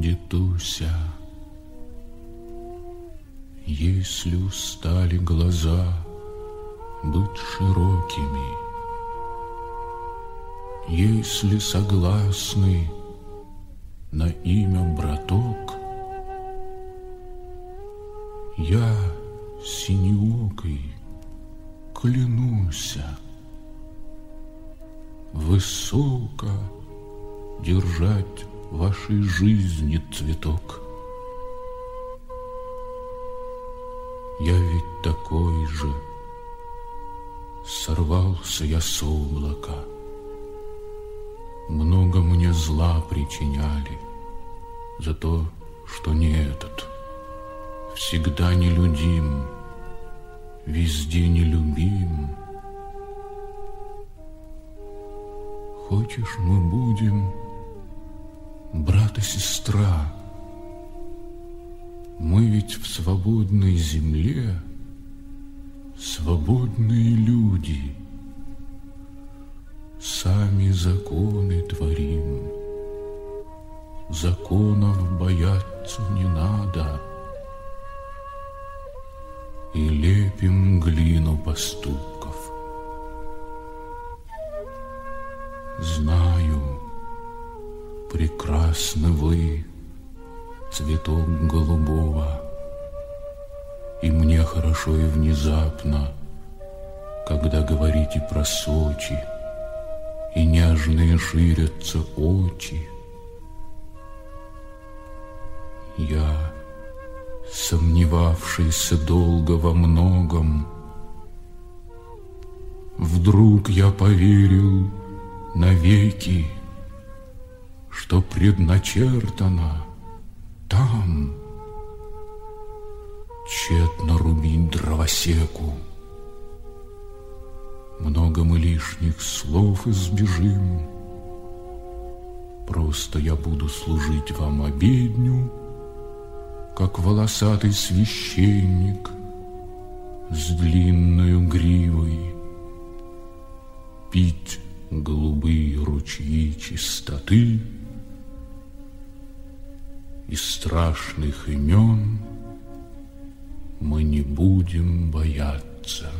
Детуся, если устали глаза быть широкими, если согласны на имя браток, я синеокой клянуся, высоко держать вашей жизни цветок. Я ведь такой же, сорвался я с облака. Много мне зла причиняли за то, что не этот, всегда нелюдим, везде нелюбим. Хочешь, мы будем брат и сестра. Мы ведь в свободной земле свободные люди. Сами законы творим. Законов бояться не надо. И лепим глину поступков. Знаю, Прекрасны вы, цветок голубого, И мне хорошо и внезапно, Когда говорите про Сочи, И нежные ширятся очи. Я, сомневавшийся долго во многом, Вдруг я поверил навеки, что предначертано там. Тщетно рубить дровосеку. Много мы лишних слов избежим. Просто я буду служить вам обедню, Как волосатый священник С длинной гривой. Пить голубые ручьи чистоты — и страшных имен мы не будем бояться.